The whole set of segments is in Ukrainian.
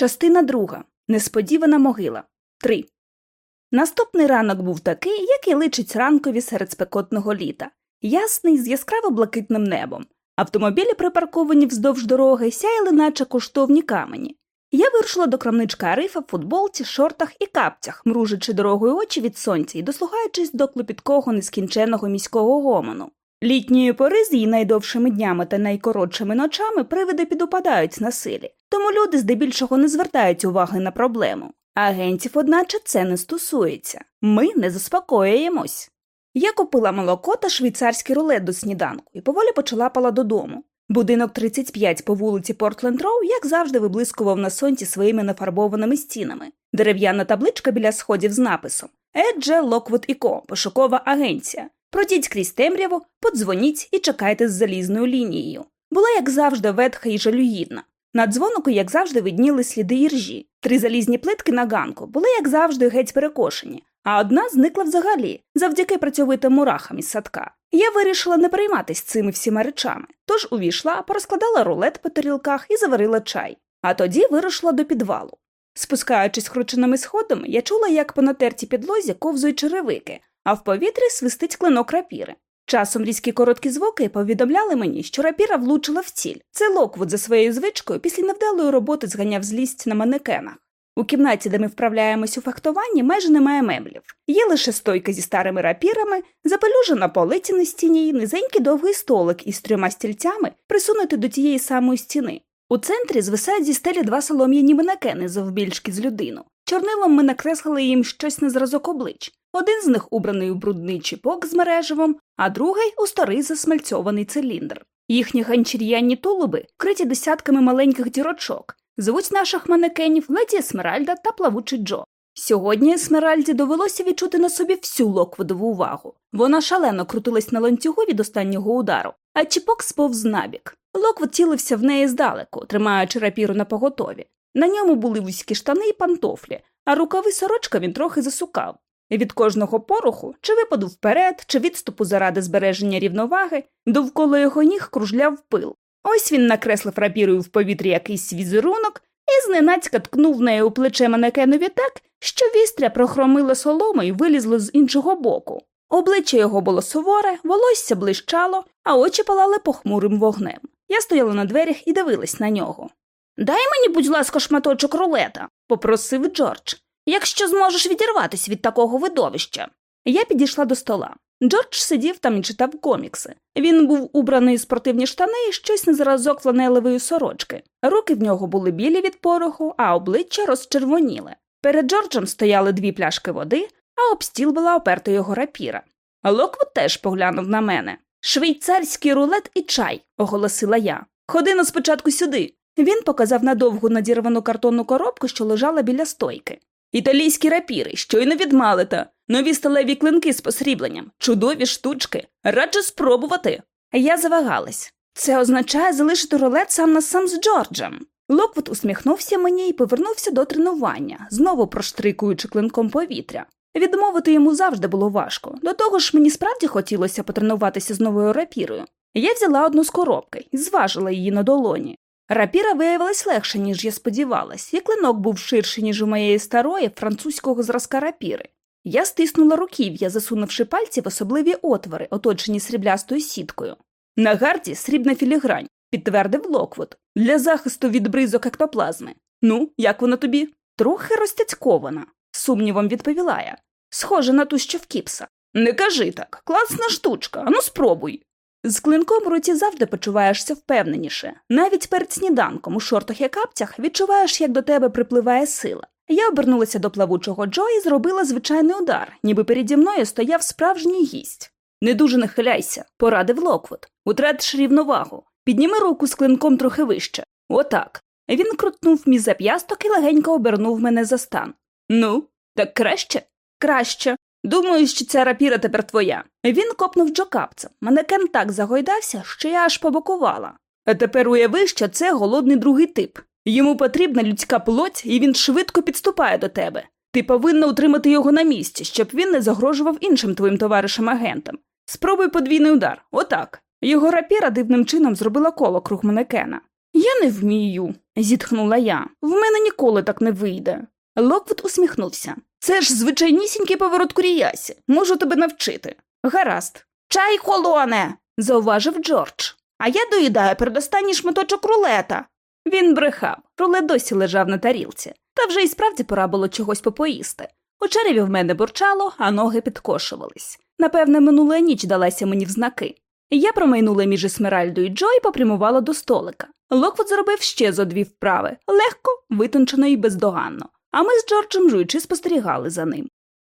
Частина друга. Несподівана могила. 3. Наступний ранок був такий, як і личить ранкові серед спекотного літа, ясний з яскраво блакитним небом. Автомобілі, припарковані вздовж дороги, сяяли, наче коштовні камені. Я вирушила до крамничка Арифа в футболці, шортах і капцях, мружачи дорогою очі від сонця і дослухаючись до клопіткого нескінченого міського гомону. Літньої пори з її найдовшими днями та найкоротшими ночами привиди підупадають на силі, тому люди здебільшого не звертають уваги на проблему. Агентів, одначе, це не стосується. Ми не заспокоюємось. Я купила молоко та швейцарський рулет до сніданку і поволі почалапала додому. Будинок 35 по вулиці Портленд Роу, як завжди, виблискував на сонці своїми нафарбованими стінами, дерев'яна табличка біля сходів з написом Е. Дж. Локвуд і Ко, пошукова агенція. Пройдіть крізь темряву, подзвоніть і чекайте з залізною лінією. Була, як завжди, ветха і жалюгідна. На дзвонику, як завжди, видніли сліди іржі. Три залізні плитки на ганку були, як завжди, геть перекошені, а одна зникла взагалі, завдяки працьовитим мурахам із садка. Я вирішила не перейматися цими всіма речами, тож увійшла, порозкладала рулет по тарілках і заварила чай. А тоді вирушила до підвалу. Спускаючись крученими сходами, я чула, як по натертій підлозі ковзують черевики, а в повітрі свистить клинок рапіри. Часом різкі короткі звуки повідомляли мені, що рапіра влучила в ціль. Це Локвуд за своєю звичкою після невдалої роботи зганяв злість на манекенах. У кімнаті, де ми вправляємось у фехтуванні, майже немає меблів. Є лише стійка зі старими рапірами, запилюжена полиця на стіні низенький довгий столик із трьома стільцями, присунутий до тієї самої стіни. У центрі звисають зі стелі два солом'яні манекени завбільшки з людину. Чорнилом ми накреслили їм щось на зразок облич. Один з них убраний у брудний чіпок з мережевом, а другий у старий засмальцьований циліндр. Їхні ганчір'яні тулуби вкриті десятками маленьких дірочок. Звуть наших манекенів леді Есмеральда та плавучий Джо. Сьогодні Есмеральді довелося відчути на собі всю локводову увагу. Вона шалено крутилась на ланцюгу від останнього удару, а чіпок сповз набік. Локвуд цілився в неї здалеку, тримаючи рапіру на поготові. На ньому були вузькі штани і пантофлі, а рукави сорочка він трохи засукав. Від кожного поруху, чи випаду вперед, чи відступу заради збереження рівноваги, довкола його ніг кружляв пил. Ось він накреслив рапірою в повітрі якийсь візерунок і зненацька ткнув нею у плече манекенові так, що вістря прохромило соломи і вилізло з іншого боку. Обличчя його було суворе, волосся блищало, а очі палали похмурим вогнем. Я стояла на дверях і дивилась на нього. Дай мені, будь ласка, шматочок рулета, попросив Джордж, якщо зможеш відірватися від такого видовища. Я підійшла до стола. Джордж сидів там і читав комікси. Він був убраний в спортивні штани і щось на зразок фланелевої сорочки. Руки в нього були білі від пороху, а обличчя розчервоніли. Перед Джорджем стояли дві пляшки води, а об стіл була оперта його рапіра. Локвуд теж поглянув на мене. Швейцарський рулет і чай, оголосила я. Ходи на спочатку сюди. Він показав на довгу надірвану картонну коробку, що лежала біля стойки. Італійські рапіри, щойно від Малета, нові сталеві клинки з посрібленням, чудові штучки. Раджу спробувати. Я завагалась. Це означає залишити рулет сам на сам з Джорджем. Локвуд усміхнувся мені і повернувся до тренування, знову проштрикуючи клинком повітря. Відмовити йому завжди було важко. До того ж, мені справді хотілося потренуватися з новою рапірою. Я взяла одну з коробки і зважила її на долоні. Рапіра виявилась легше, ніж я сподівалась, і клинок був ширший, ніж у моєї старої французького зразка рапіри. Я стиснула руків'я, засунувши пальці в особливі отвори, оточені сріблястою сіткою. На гарді срібна філігрань, підтвердив Локвуд, для захисту від бризок ектоплазми. Ну, як вона тобі? Трохи розтяцькована, з сумнівом відповіла я. Схоже на ту, що в Кіпса. Не кажи так, класна штучка, ану спробуй. З клинком в руці завжди почуваєшся впевненіше. Навіть перед сніданком у шортах і капцях відчуваєш, як до тебе припливає сила. Я обернулася до Плавучого Джо і зробила звичайний удар, ніби переді мною стояв справжній гість. Не дуже нахиляйся, порадив Локвуд. Утратиш рівновагу. Підніми руку з клинком трохи вище. Отак. Він крутнув мій зап'ясток і легенько обернув мене за стан. Ну, так краще? Краще. Думаю, що ця рапіра тепер твоя. Він копнув Джо капцем. Манекен так загойдався, що я аж побокувала. А тепер уяви, що це голодний другий тип. Йому потрібна людська плоть, і він швидко підступає до тебе. Ти повинна утримати його на місці, щоб він не загрожував іншим твоїм товаришам агентам. Спробуй подвійний удар, отак. Його рапіра дивним чином зробила коло круг манекена. Я не вмію, зітхнула я. В мене ніколи так не вийде. Локвуд усміхнувся. Це ж звичайнісінький поворот Куріясі. Можу тебе навчити. Гаразд. Чай холоне, зауважив Джордж. А я доїдаю передостанній шматочок рулета. Він брехав, рулет досі лежав на тарілці, та вже й справді пора було чогось попоїсти. У череві в мене бурчало, а ноги підкошувались. Напевне, минула ніч далася мені в знаки. Я промайнула між Есмеральдою і Джо і попрямувала до столика. Локвуд зробив ще зо дві вправи легко, витончено і бездоганно. А ми з Джорджем жуючи спостерігали за ним.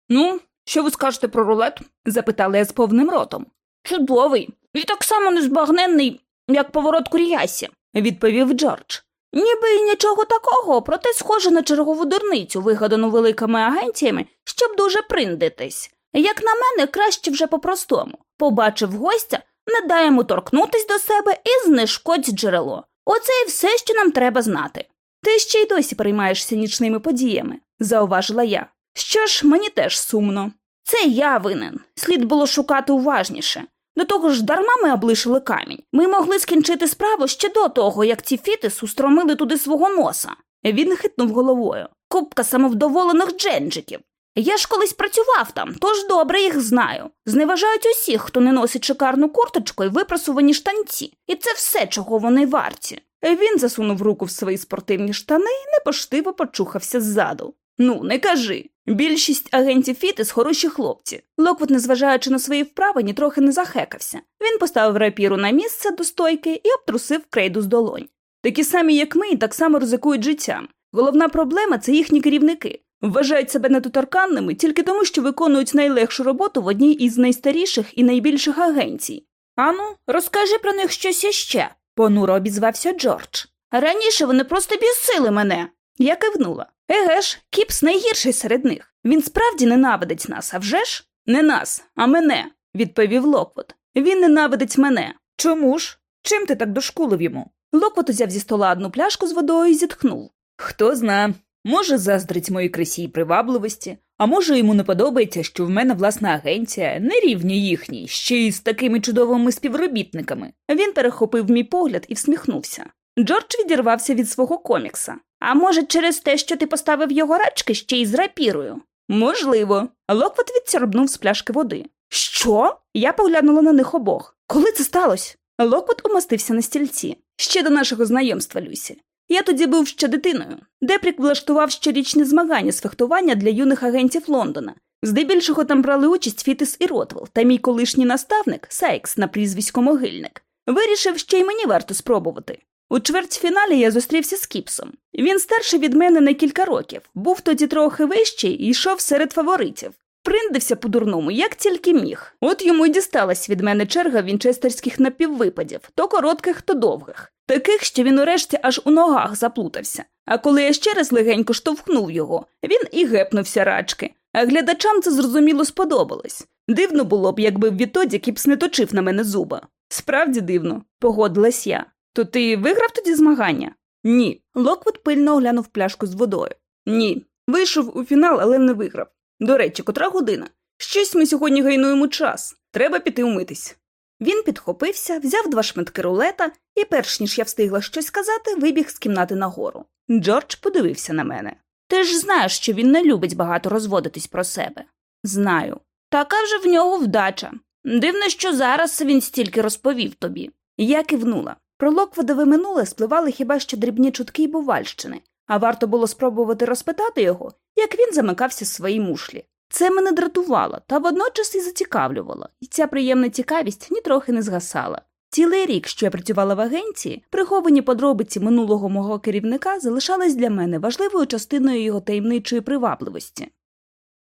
Ну, що ви скажете про рулет? запитала я з повним ротом. Чудовий, і так само незбагненний, як поворот Куріясі, відповів Джордж. Ніби й нічого такого, проте схоже на чергову дурницю, вигадану великими агенціями, щоб дужче приндитись. Як на мене, краще вже по-простому. Побачив гостя, не дай йому торкнутись до себе і знешкодь джерело. Оце і все, що нам треба знати. Ти ще й досі переймаєшся нічними подіями, зауважила я. Що ж, мені теж сумно. Це я винен. Слід було шукати уважніше. До того ж, дарма ми облишили камінь. Ми могли скінчити справу ще до того, як ці фітис устромили туди свого носа. Він хитнув головою. Купка самовдоволених дженджиків. Я ж колись працював там, тож добре їх знаю. Зневажають усіх, хто не носить шикарну курточку і випрасувані штанці, і це все, чого вони варті. Він засунув руку в свої спортивні штани і непоштиво почухався ззаду. Ну, не кажи. Більшість агентів Фітис хороші хлопці. Локвуд, незважаючи на свої вправи, нітрохи не захекався. Він поставив рапіру на місце до стойки і обтрусив крейду з долонь. Такі самі, як ми, так само ризикують життям. Головна проблема це їхні керівники. Вважають себе недоторканними тільки тому, що виконують найлегшу роботу в одній із найстаріших і найбільших агенцій. Ану, розкажи про них щось іще, понуро обізвався Джордж. Раніше вони просто бісили мене. Я кивнула. Еге ж, Кіпс найгірший серед них. Він справді ненавидить нас, авжеж? Не нас, а мене, відповів Локвуд. Він ненавидить мене. Чому ж? Чим ти так дошкулив йому? Локвуд узяв зі стола одну пляшку з водою і зітхнув. Хто зна, може, заздрить моїй красі й привабливості, а може, йому не подобається, що в мене власна агенція, не рівня їхній, ще й з такими чудовими співробітниками. Він перехопив мій погляд і всміхнувся. Джордж відірвався від свого комікса. А може, через те, що ти поставив його рачки, ще й з рапірою? Можливо. Локвуд відсьорбнув з пляшки води. Що? Я поглянула на них обох. Коли це сталося? Локвуд умостився на стільці. Ще до нашого знайомства, Люсі. Я тоді був ще дитиною. Депрік влаштував щорічні змагання з фехтування для юних агентів Лондона. Здебільшого там брали участь Фітис і Ротвелл та мій колишній наставник Сайкс на прізвисько Могильник. Вирішив, що й мені варто спробувати. У чвертьфіналі я зустрівся з Кіпсом. Він старший від мене на кілька років, був тоді трохи вищий і йшов серед фаворитів. Приндився по-дурному, як тільки міг. От йому й дісталась від мене черга вінчестерських напіввипадів, то коротких, то довгих. Таких, що він урешті аж у ногах заплутався. А коли я ще раз легенько штовхнув його, він і гепнувся рачки. А глядачам це зрозуміло сподобалось. Дивно було б, якби відтоді Кіпс не точив на мене зуба. Справді дивно, погодилась я. То ти виграв тоді змагання? Ні. Локвуд пильно оглянув пляшку з водою. Ні. Вийшов у фінал, але не виграв. До речі, котра година? Щось ми сьогодні гайнуємо час. Треба піти умитись. Він підхопився, взяв два шматки рулета і, перш ніж я встигла щось сказати, вибіг з кімнати нагору. Джордж подивився на мене. Ти ж знаєш, що він не любить багато розводитись про себе. Знаю. Така вже в нього вдача. Дивно, що зараз він стільки розповів тобі. Я кивнула. Про Локводове минуле спливали хіба що дрібні чутки й бувальщини, а варто було спробувати розпитати його, як він замикався в своїй мушлі. Це мене дратувало та водночас і зацікавлювало, і ця приємна цікавість нітрохи не згасала. Цілий рік, що я працювала в агенції, приховані подробиці минулого мого керівника залишались для мене важливою частиною його таємничої привабливості.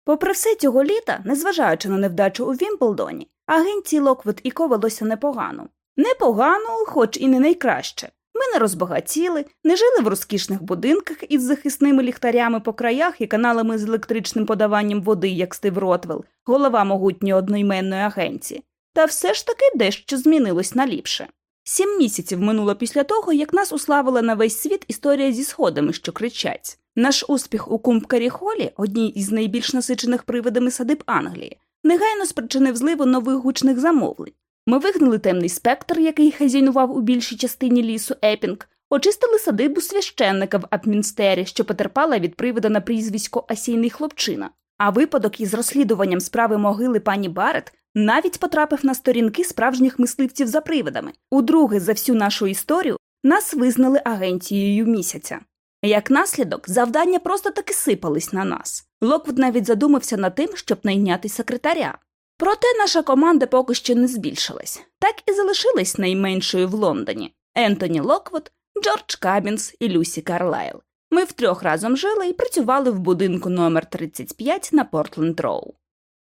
Попри все цього літа, незважаючи на невдачу у Вімблдоні, агенції Локвуд і Ко велося непогано. Непогано, хоч і не найкраще. Ми не розбагатіли, не жили в розкішних будинках із захисними ліхтарями по краях і каналами з електричним подаванням води, як Стив Ротвелл, голова могутньої одноіменної агенції. Та все ж таки дещо змінилось на ліпше. Сім місяців минуло після того, як нас уславила на весь світ історія зі сходами, що кричать. Наш успіх у Кумбкері-Холі, одній із найбільш насичених привидами садиб Англії, негайно спричинив зливу нових гучних замовлень. Ми вигнали темний спектр, який хазяйнував у більшій частині лісу Епінг, очистили садибу священника в Апмінстері, що потерпала від приводу на прізвисько Осяйний хлопчина. А випадок із розслідуванням справи могили пані Барет навіть потрапив на сторінки «Справжніх мисливців за привидами». Удруге за всю нашу історію нас визнали агенцією місяця. Як наслідок, завдання просто таки сипались на нас. Локвуд навіть задумався над тим, щоб найняти секретаря. Проте наша команда поки що не збільшилась, так і залишилась найменшою в Лондоні Ентоні Локвуд, Джордж Кабінс і Люсі Карлайл. Ми втрьох разом жили і працювали в будинку номер 35 на Портленд Роу.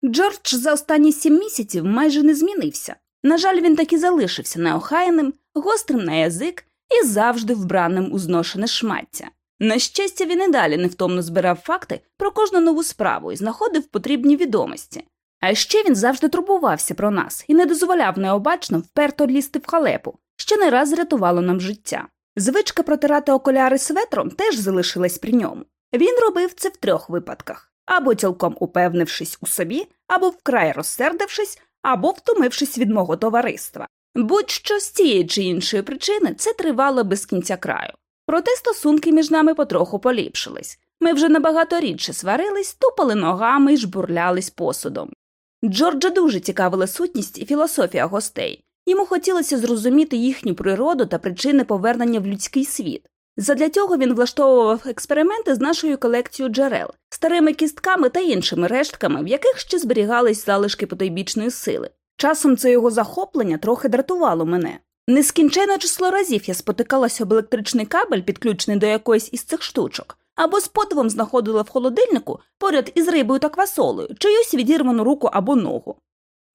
Джордж за останні сім місяців майже не змінився. На жаль, він таки залишився неохайним, гострим на язик і завжди вбраним у зношене шмаття. На щастя, він і далі невтомно збирав факти про кожну нову справу і знаходив потрібні відомості. А ще він завжди турбувався про нас і не дозволяв необачно вперто лізти в халепу, що не раз рятувало нам життя. Звичка протирати окуляри светром теж залишилась при ньому. Він робив це в трьох випадках або цілком упевнившись у собі, або вкрай розсердившись, або втомившись від мого товариства. Будь-що з тієї чи іншої причини це тривало без кінця краю. Проте стосунки між нами потроху поліпшились. Ми вже набагато рідше сварились, тупали ногами і жбурлялись посудом. Джорджа дуже цікавила сутність і філософія гостей. Йому хотілося зрозуміти їхню природу та причини повернення в людський світ. Задля цього він влаштовував експерименти з нашою колекцією джерел, старими кістками та іншими рештками, в яких ще зберігались залишки потойбічної сили. Часом це його захоплення трохи дратувало мене. Нескінченне число разів я спотикалася об електричний кабель, підключений до якоїсь із цих штучок, або з подивом знаходила в холодильнику поряд із рибою та квасолою, чиюсь відірвану руку або ногу.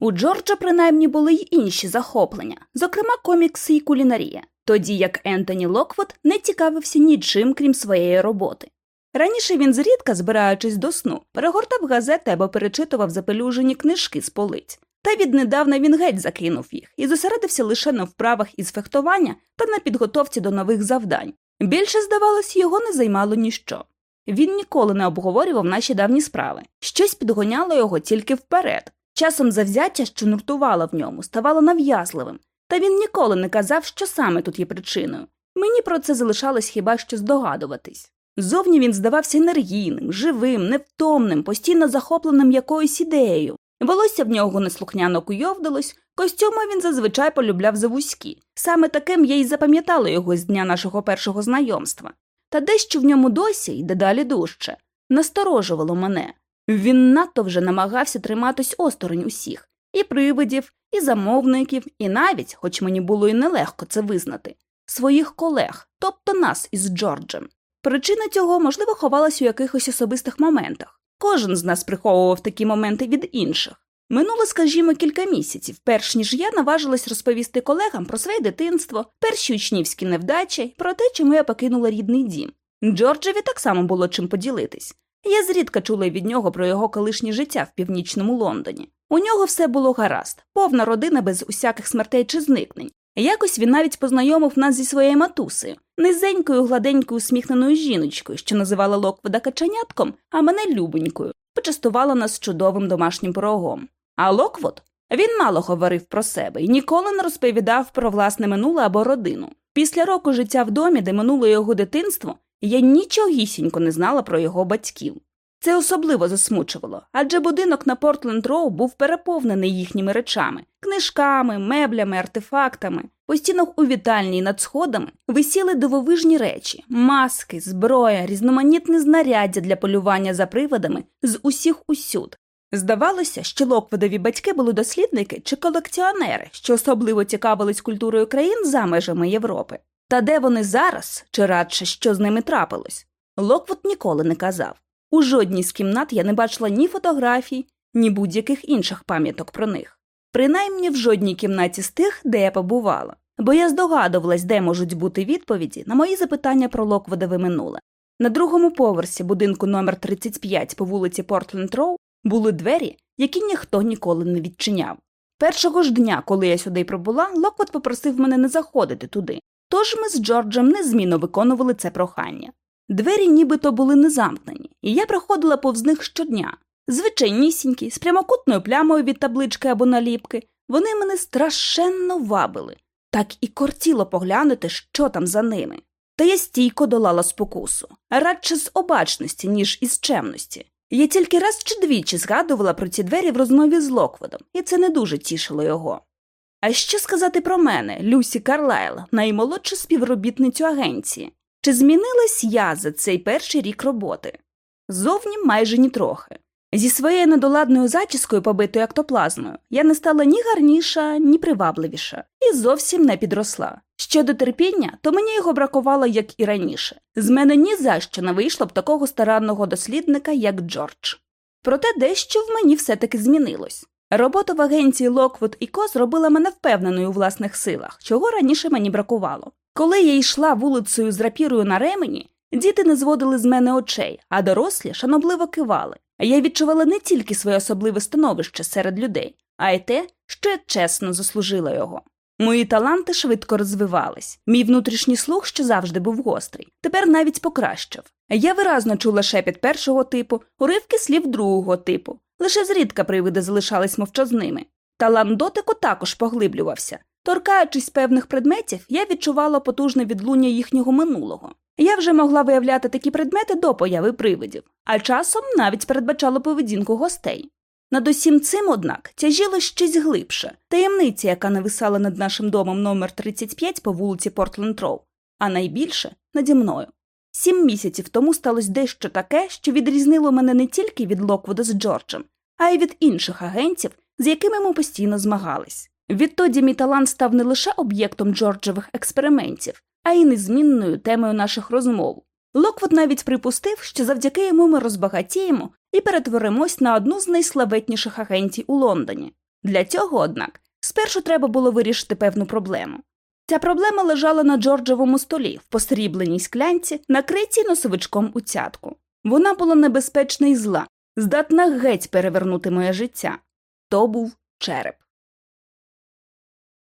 У Джорджа принаймні були й інші захоплення, зокрема комікси і кулінарія, тоді як Ентоні Локвуд не цікавився нічим, крім своєї роботи. Раніше він зрідка, збираючись до сну, перегортав газети або перечитував запелюжені книжки з полиць, та віднедавна він геть закинув їх і зосередився лише на вправах із фехтування та на підготовці до нових завдань. Більше, здавалось, його не займало ніщо. Він ніколи не обговорював наші давні справи, щось підгоняло його тільки вперед. Часом завзяття, що нуртувало в ньому, ставало нав'язливим, та він ніколи не казав, що саме тут є причиною. Мені про це залишалось хіба що здогадуватись. Зовні він здавався енергійним, живим, невтомним, постійно захопленим якоюсь ідеєю. Волосся в нього неслухняно куйовдилось, костюми він зазвичай полюбляв за вузькі. Саме таким я й запам'ятала його з дня нашого першого знайомства. Та дещо в ньому досі й дедалі дужче насторожувало мене. Він надто вже намагався триматись осторонь усіх і привидів, і замовників, і навіть, хоч мені було й нелегко це визнати, своїх колег, тобто нас із Джорджем. Причина цього, можливо, ховалась у якихось особистих моментах. Кожен з нас приховував такі моменти від інших. Минуло, скажімо, кілька місяців, перш ніж я наважилась розповісти колегам про своє дитинство, перші учнівські невдачі, про те, чому я покинула рідний дім. Джорджеві так само було чим поділитись. Я зрідка чула від нього про його колишнє життя в північному Лондоні. У нього все було гаразд, повна родина без усяких смертей чи зникнень. Якось він навіть познайомив нас зі своєю матусею, низенькою, гладенькою усміхненою жіночкою, що називала Локвода качанятком, а мене любонькою, почастувала нас чудовим домашнім пирогом. А Локвуд? Він мало говорив про себе і ніколи не розповідав про власне минуле або родину. Після року життя в домі, де минуло його дитинство, я нічогісінько не знала про його батьків. Це особливо засмучувало, адже будинок на Портленд Роу був переповнений їхніми речами, книжками, меблями, артефактами. По стінах у вітальні над сходами висіли дивовижні речі, маски, зброя, різноманітне знаряддя для полювання за привидами з усіх усюд. Здавалося, що Локводові батьки були дослідники чи колекціонери, що особливо цікавились культурою країн за межами Європи. Та де вони зараз, чи радше що з ними трапилось, Локвуд ніколи не казав. У жодній з кімнат я не бачила ні фотографій, ні будь-яких інших пам'яток про них, принаймні в жодній кімнаті з тих, де я побувала, бо я здогадувалась, де можуть бути відповіді на мої запитання про Локводове минуле. На другому поверсі будинку номер 35 по вулиці Портленд Роу були двері, які ніхто ніколи не відчиняв. Першого ж дня, коли я сюди прибула, Локвуд попросив мене не заходити туди, тож ми з Джорджем незмінно виконували це прохання. Двері нібито були не замкнені, і я проходила повз них щодня. Звичайнісінькі, з прямокутною плямою від таблички або наліпки, вони мене страшенно вабили. Так і кортіло поглянути, що там за ними. Та я стійко долала спокусу, радше з обачності, ніж із чемності. Я тільки раз чи двічі згадувала про ці двері в розмові з Локводом, і це не дуже тішило його. А що сказати про мене, Люсі Карлайл, наймолодшу співробітницю агенції? Чи змінилась я за цей перший рік роботи? Зовні майже нітрохи. Зі своєю недоладною зачіскою, побитою актоплазмою, я не стала ні гарніша, ні привабливіша, і зовсім не підросла. Щодо терпіння, то мені його бракувало, як і раніше. З мене ні за що не вийшло б такого старанного дослідника, як Джордж. Проте дещо в мені все-таки змінилось. Робота в агенції Локвуд і Ко зробила мене впевненою у власних силах, чого раніше мені бракувало. Коли я йшла вулицею з рапірою на ремені, діти не зводили з мене очей, а дорослі шанобливо кивали. Я відчувала не тільки своє особливе становище серед людей, а й те, що я чесно заслужила його. Мої таланти швидко розвивались. Мій внутрішній слух, що завжди був гострий, тепер навіть покращав. Я виразно чула шепіт першого типу, уривки слів другого типу, лише зрідка привиди залишались мовчазними. Талант дотику також поглиблювався. Торкаючись певних предметів, я відчувала потужне відлуння їхнього минулого. Я вже могла виявляти такі предмети до появи привидів, а часом навіть передбачала поведінку гостей. Над усім цим, однак, тяжіло щось глибше таємниця, яка нависала над нашим домом номер 35 по вулиці Портленд Роу, а найбільше наді мною. Сім місяців тому сталося дещо таке, що відрізнило мене не тільки від Локвуда з Джорджем, а й від інших агентів, з якими ми постійно змагались. Відтоді мій талант став не лише об'єктом Джорджевих експериментів, а й незмінною темою наших розмов. Локвуд навіть припустив, що завдяки йому ми розбагатіємо і перетворимось на одну з найславетніших агенцій у Лондоні. Для цього, однак, спершу треба було вирішити певну проблему. Ця проблема лежала на Джорджевому столі в посрібленій склянці, накритій носовичком у цятку. Вона була небезпечна і зла, здатна геть перевернути моє життя. То був череп.